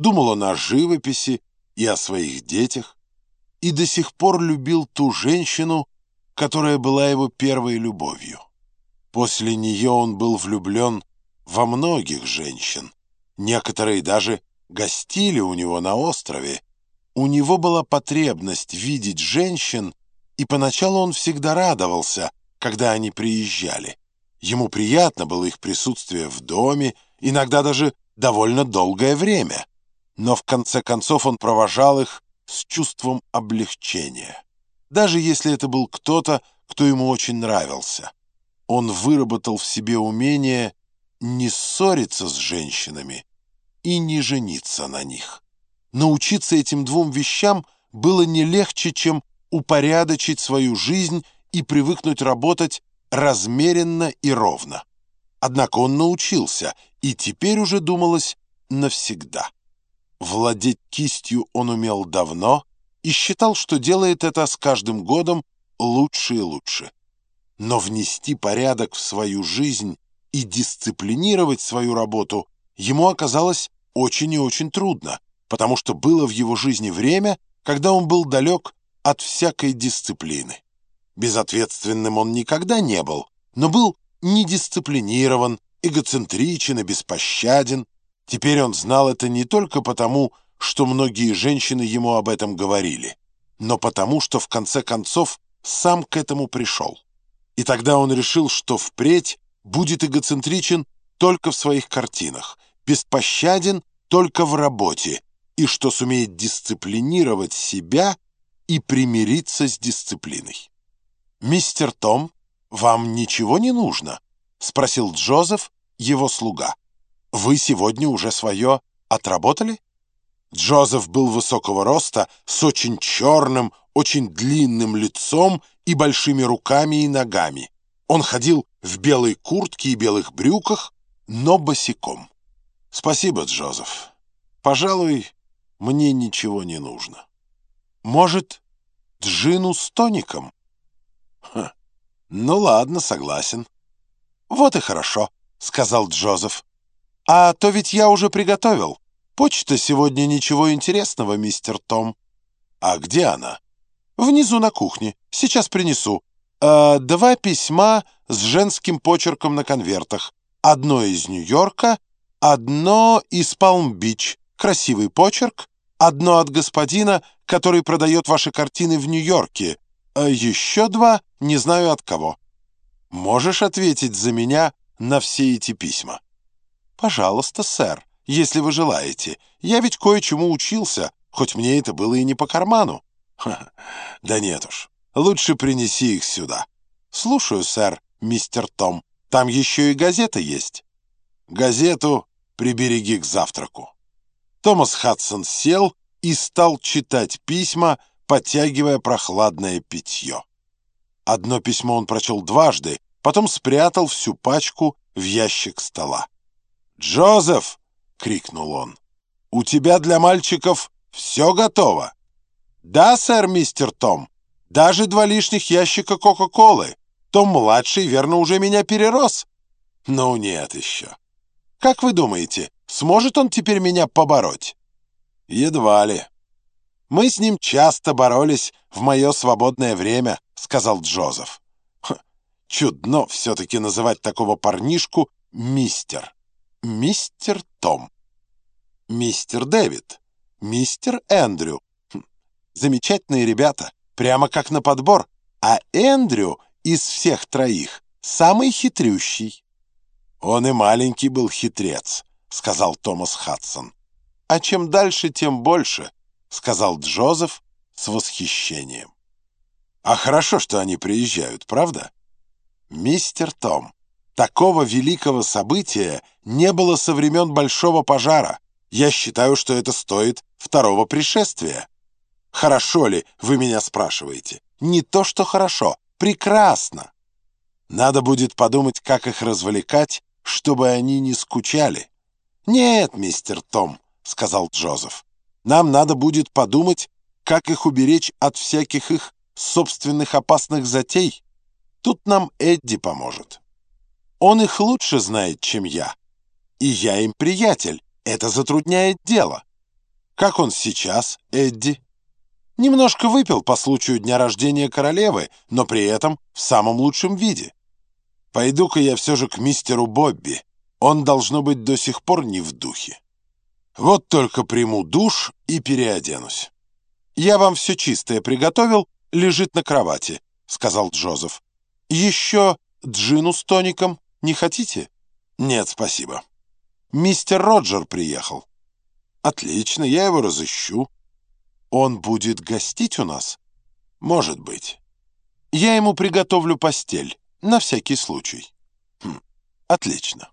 думал он о живописи и о своих детях, и до сих пор любил ту женщину, которая была его первой любовью. После нее он был влюблен во многих женщин, некоторые даже гостили у него на острове. У него была потребность видеть женщин, и поначалу он всегда радовался, когда они приезжали. Ему приятно было их присутствие в доме, иногда даже довольно долгое время. Но в конце концов он провожал их с чувством облегчения. Даже если это был кто-то, кто ему очень нравился. Он выработал в себе умение не ссориться с женщинами и не жениться на них. Научиться этим двум вещам было не легче, чем упорядочить свою жизнь и привыкнуть работать размеренно и ровно. Однако он научился, и теперь уже думалось навсегда. Владеть кистью он умел давно и считал, что делает это с каждым годом лучше и лучше. Но внести порядок в свою жизнь и дисциплинировать свою работу ему оказалось очень и очень трудно, потому что было в его жизни время, когда он был далек от всякой дисциплины. Безответственным он никогда не был, но был недисциплинирован, эгоцентричен и беспощаден. Теперь он знал это не только потому, что многие женщины ему об этом говорили, но потому, что в конце концов сам к этому пришел. И тогда он решил, что впредь будет эгоцентричен только в своих картинах, беспощаден только в работе, и что сумеет дисциплинировать себя и примириться с дисциплиной. «Мистер Том, вам ничего не нужно?» — спросил Джозеф, его слуга. «Вы сегодня уже свое отработали?» Джозеф был высокого роста, с очень черным, очень длинным лицом и большими руками и ногами. Он ходил в белой куртке и белых брюках, но босиком. «Спасибо, Джозеф. Пожалуй, мне ничего не нужно. Может, джину с тоником?» Ха. «Ну ладно, согласен». «Вот и хорошо», — сказал Джозеф. «А то ведь я уже приготовил. Почта сегодня ничего интересного, мистер Том». «А где она?» «Внизу на кухне. Сейчас принесу. Э, два письма с женским почерком на конвертах. Одно из Нью-Йорка, одно из Палм-Бич. Красивый почерк. Одно от господина, который продает ваши картины в Нью-Йорке. А еще два не знаю от кого. Можешь ответить за меня на все эти письма? Пожалуйста, сэр, если вы желаете. Я ведь кое-чему учился, хоть мне это было и не по карману. Ха, да нет уж, лучше принеси их сюда. Слушаю, сэр, мистер Том. Там еще и газета есть. Газету прибереги к завтраку. Томас Хадсон сел и стал читать письма, подтягивая прохладное питье. Одно письмо он прочел дважды, потом спрятал всю пачку в ящик стола. «Джозеф!» — крикнул он. «У тебя для мальчиков все готово?» «Да, сэр, мистер Том. Даже два лишних ящика Кока-Колы. Том-младший, верно, уже меня перерос». «Ну, нет еще». «Как вы думаете, сможет он теперь меня побороть?» «Едва ли». «Мы с ним часто боролись в мое свободное время», — сказал Джозеф. «Чудно все-таки называть такого парнишку мистер. Мистер Том. Мистер Дэвид. Мистер Эндрю. Хм, замечательные ребята, прямо как на подбор. А Эндрю из всех троих самый хитрющий». «Он и маленький был хитрец», — сказал Томас Хадсон. «А чем дальше, тем больше», — сказал Джозеф с восхищением. «А хорошо, что они приезжают, правда?» «Мистер Том, такого великого события не было со времен Большого пожара. Я считаю, что это стоит второго пришествия». «Хорошо ли, вы меня спрашиваете?» «Не то, что хорошо. Прекрасно!» «Надо будет подумать, как их развлекать, чтобы они не скучали». «Нет, мистер Том», — сказал Джозеф. Нам надо будет подумать, как их уберечь от всяких их собственных опасных затей. Тут нам Эдди поможет. Он их лучше знает, чем я. И я им приятель. Это затрудняет дело. Как он сейчас, Эдди? Немножко выпил по случаю дня рождения королевы, но при этом в самом лучшем виде. Пойду-ка я все же к мистеру Бобби. Он, должно быть, до сих пор не в духе. Вот только приму душ и переоденусь. «Я вам все чистое приготовил, лежит на кровати», — сказал Джозеф. «Еще джину с тоником не хотите?» «Нет, спасибо». «Мистер Роджер приехал». «Отлично, я его разыщу». «Он будет гостить у нас?» «Может быть». «Я ему приготовлю постель, на всякий случай». «Хм, отлично».